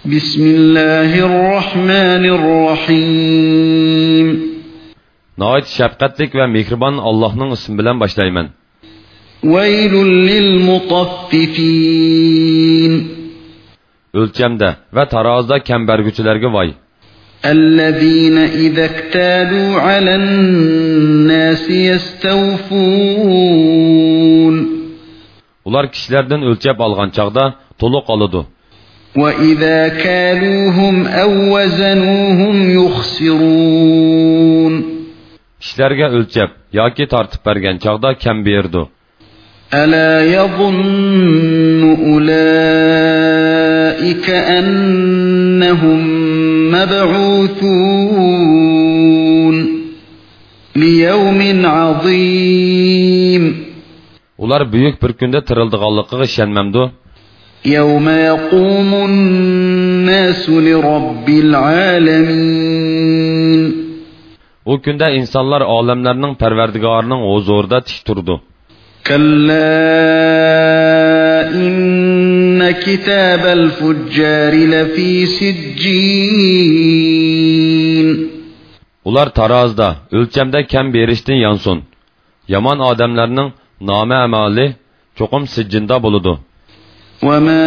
Bismillahirrahmanirrahim. Nəhayət şəfqətlik və mehriban Allahın ismi ilə başlayıram. Veylul lil mutaffifin. Ölçəmdə və tarazda kəmbərgüçülərə vay. Əllezina izəktalu alan nas yestawfun. Ular kişilərdən ölçəb alğan çağda toluq alıdı. وإذا كالوهم أو وزنوهم يخسرون Kişilərə ölçəb yoki tartib bergan çağda kəm berdi. ألا يظن أولئك أنهم مبعوثون ليوم عظيم Ular büyük bir gündə tirildığanlığına işənməmdi. يوم يقوم الناس لرب العالمين O gündə insanlar aləmlərinin pərverdigarının huzurunda tik turdu. كلا إن كتاب الفجار لفي سجين Ular tarazda, ölçəmdə kəm berişdən yansın. Yaman adamlarının namə əmali çoxum siccinda buludu. وما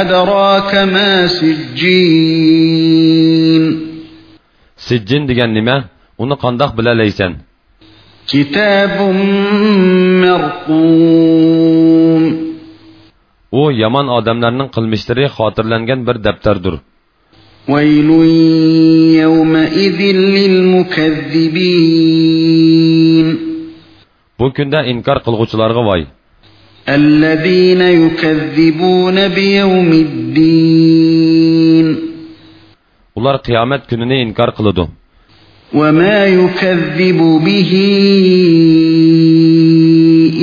أدراك ما سجين. سجين ديگن نمه اونو قندق بلا ليسن كتاب مرقوم. أو يمان آدملرنن قلمشتري خاطرلنگن بر دبتر دور ويل يومئذ للمكذبين. بو كنده انكار قلغوچلارغا وايه الذين يكذبون بيوم الدين Ular qiyomat kunini inkor qiladi. وما يكذب به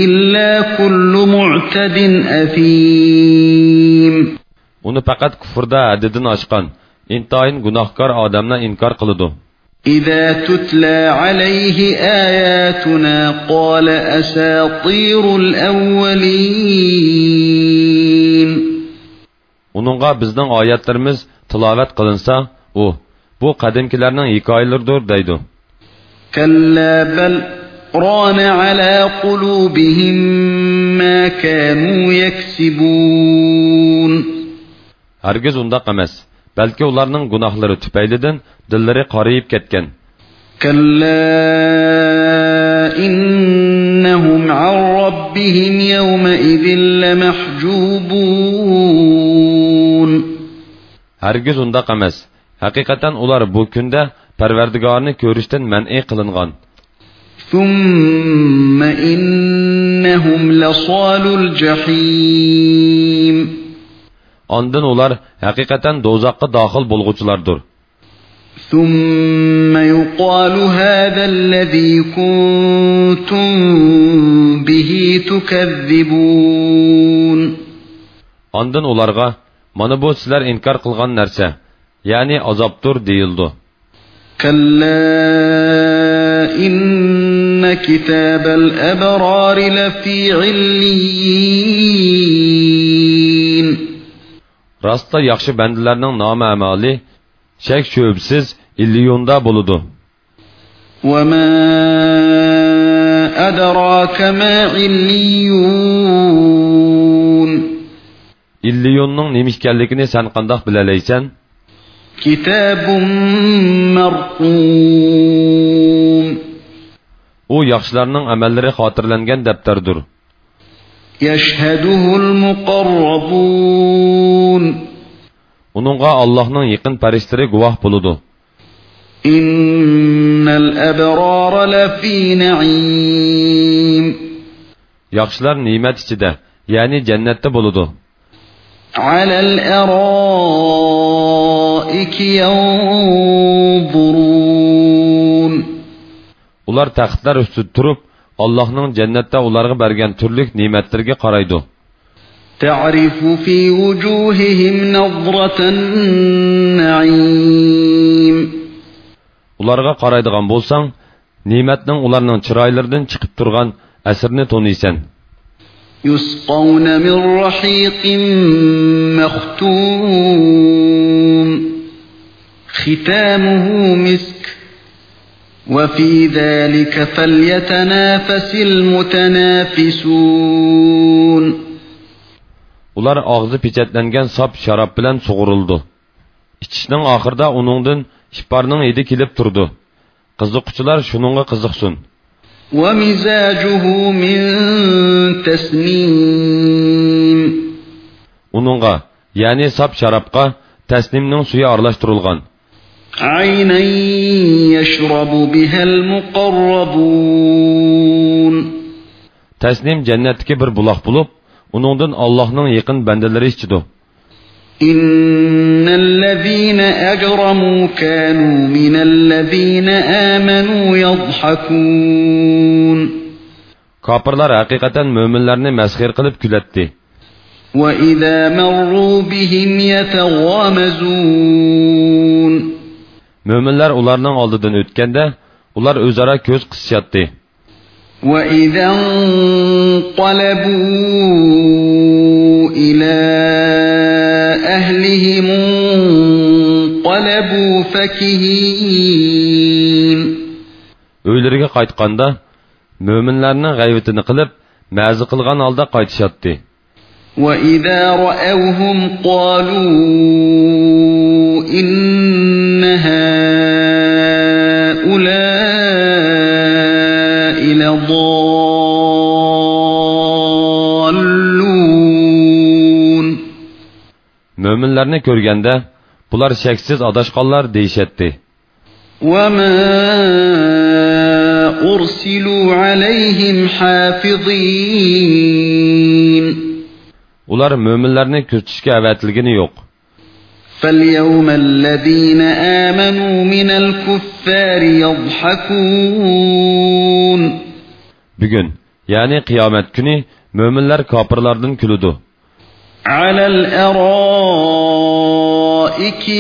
إلا كل معتد أثيم Uni faqat kufrda haddidan oshgan, intoyin gunohkor odamlar inkor qiladi. إذا تتلى عليه آياتنا قال أساطير الأولين. ونغا بزنغ آيات ترمز bizdin ayetlerimiz tılavet بو o. Bu kadimkilerden دور دايدو كلا بل ران على قلوبهم ما كانوا يكسبون هرگز اوندا قمس Balki ularning gunohlari tufaylidan dillari qorayib ketgan. كلا إنهم عن ربهم يومئذ لمحجوبون Hargiz undaq emas. Haqiqatan ular bu kunda Parvardigorni ko'rishdan man'i qilingan. ثم إنهم لصال الجحيم Ondan ular haqiqatan do'zaxga daxil bo'lg'uchilardir. ثم يقال هذا الذي كنتم به تكذبون Ondan ularga mana bu sizlar inkor qilgan narsa, ya'ni azobdir deyildi. كلا إن كتاب الأبرار لفي عليين Rastda yaxşı bəndlərinin naməməli, şək şübhəsiz illiyunda buludu. Və mə ədrakə mə illiyun İlliyunun nimişkəllikini sən qandaq bilələysən? Kitabun mərqum O yaxşılarının əməlləri xatırlənən dəftərdir. يشهده المقربون. ونغا الله نن يقن پرشتري گواه بولدو إن الأبرار لفي نعيم. يخشلر نعمت چيدا يعني جنة بولدو على الأرائك ينظرون. Ular taxtlar ustida Allohning jannatda ularga bergan turli ne'matlarga qaraydi. تعرف في وجوههم نظرة النعيم Ularga qaraydigan bo'lsang, ne'matning ularning chiroylaridan chiqib turgan asrni toniysan. يسقون من رحيق مختوم ختامه مسك وفي ذلك فليتنافس المتنافسون ular og'zi pechatlangan sop sharob bilan sug'urildi ichishning oxirida uningdan iparning hidi kelib turdi qiziquvchilar shuningga qiziqsin ومزاجه من تسنيم uningga ya'ni sop sharobga tasnimning suyi aralashtirilgan عينا يشرب بها المقربون. تسنيم جنتك بر بلاخ بلوب ونوندن الله نن يقن بندلري اشتدو. إن الذين أجرموا كانوا من الذين آمنوا يضحكون. كابرلار حقيقة مؤمنلرني مسخر قلب كلتتي وإذا مروا بهم يتغامزون. Mo'minlar ularning oldidan o'tganda ular o'zaro ko'z qisishyapti وإذا انقلبوا إلى أهلهم انقلبوا فكهين uylariga qaytganda mo'minlarning g'ayvatini qilib ma'zi qilgan holda qaytishyapti وإذا رأوهم قالوا إن mo'minlarni ko'rganda bular shaksiz adashqanlar deyishyapti وما أرسلوا عليهم حافظين ular mo'minlarni kuzatishga avatilgani yo'q فاليوم الذين آمنوا من الكفار يضحكون bugun ya'ni qiyomat kuni mo'minlar kofirlardan kuludi على الأرائك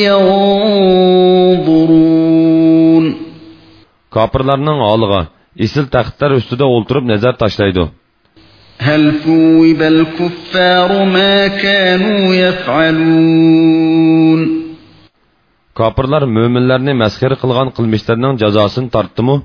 ينظرون kofirlarning holiga isil taxtlar ustida o'ltirib nazar tashlaydi هل ثوب الكفار ما كانوا يفعلون kofirlar mo'minlarni masxir qilgan qilmishlarining jazosini tortdimi